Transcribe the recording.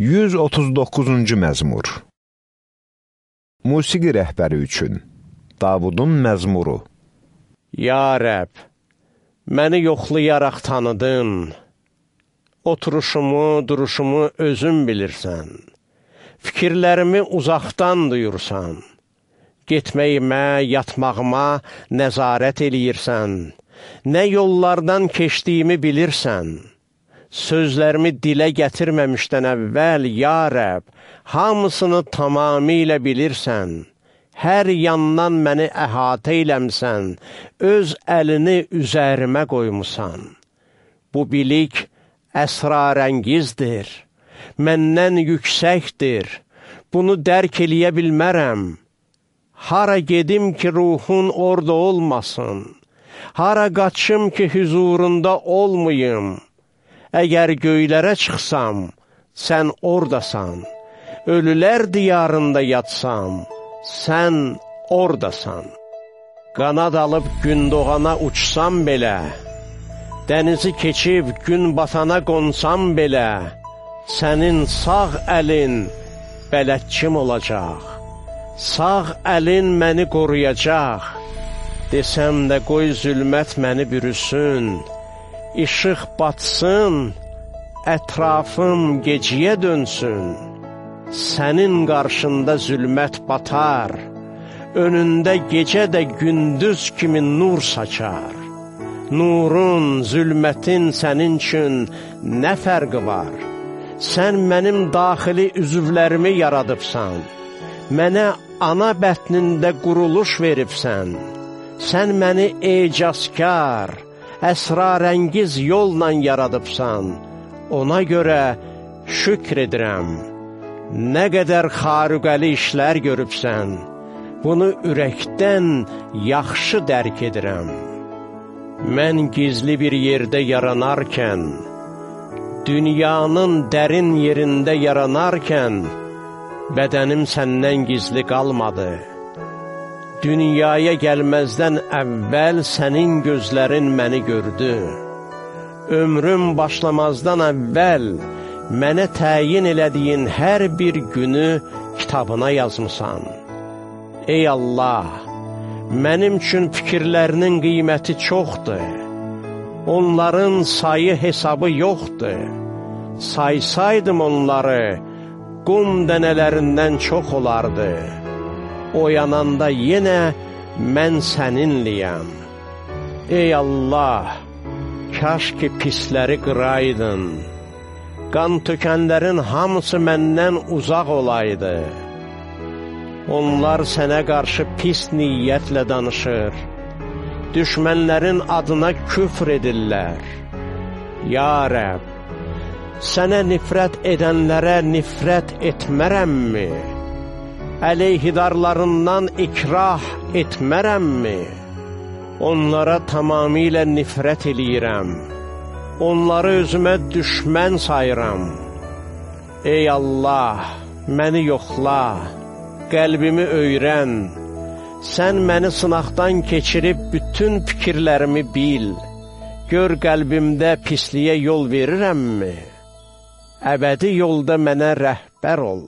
139-cu məzmur. Musiqi rəhbəri üçün Davudun məzmuru. Ya Rəb, məni yoxlayaraq tanıdın, oturuşumu, duruşumu özün bilirsən, fikirlərimi uzaqdan duyursan, getməyimə, yatmağıma nəzarət eləyirsən, nə yollardan keçdiyimi bilirsən, sözlərimi dilə gətirməmişdən əvvəl, Ya Rəb, hamısını tamamilə bilirsən, hər yandan məni əhatə eləmsən, öz əlini üzərimə qoymusan. Bu bilik əsrarəngizdir, məndən yüksəkdir, bunu dərk eləyə bilmərəm. Hara gedim ki, ruhun orada olmasın, hara qaçım ki, hüzurunda olmayım, Əgər göylərə çıxsam, sən ordasan. Ölülər diyarında yatsam, sən ordasan. Qanad alıb gün doğana uçsam belə, dənizi keçib gün batana qonsam belə, sənin sağ əlin bələdçim olacaq. Sağ əlin məni qoruyacaq. Desəm də qoy zülmət məni bürüsün, İşıq batsın, ətrafım geciyə dönsün. Sənin qarşında zülmət batar, önündə gecə də gündüz kimi nur saçar. Nurun, zülmətin sənin üçün nə fərqi var? Sən mənim daxili üzvlərimi yaradıbsan, mənə ana bətnində quruluş veribsən, sən məni ecazkar, əsrarəngiz yolla yaradıbsan, ona görə şükr edirəm. Nə qədər xarüqəli işlər görübsən, bunu ürəkdən yaxşı dərk edirəm. Mən gizli bir yerdə yaranarkən, dünyanın dərin yerində yaranarkən, bədənim səndən gizli qalmadı. Dünyaya gəlməzdən əvvəl sənin gözlərin məni gördü. Ömrüm başlamazdan əvvəl mənə təyin elədiyin hər bir günü kitabına yazmısan. Ey Allah, mənim üçün fikirlərinin qiyməti çoxdur. Onların sayı hesabı yoxdur. Saysaydım onları, qum dənələrindən çox olardı oyananda yenə mən səninliyəm. Ey Allah, kaş ki pisləri qıraydın, qan tökənlərin hamısı məndən uzaq olaydı. Onlar sənə qarşı pis niyyətlə danışır, düşmənlərin adına küfr edirlər. Ya Rəb, sənə nifrət edənlərə nifrət etmərəmmi? Əleyhidarlarından ikrah etmərəmmi? Onlara tamamilə nifrət eləyirəm, onları özümə düşmən sayıram. Ey Allah, məni yoxla, qəlbimi öyrən, sən məni sınaqdan keçirib bütün fikirlərimi bil, gör qəlbimdə pisliyə yol verirəmmi? Əbədi yolda mənə rəhbər ol.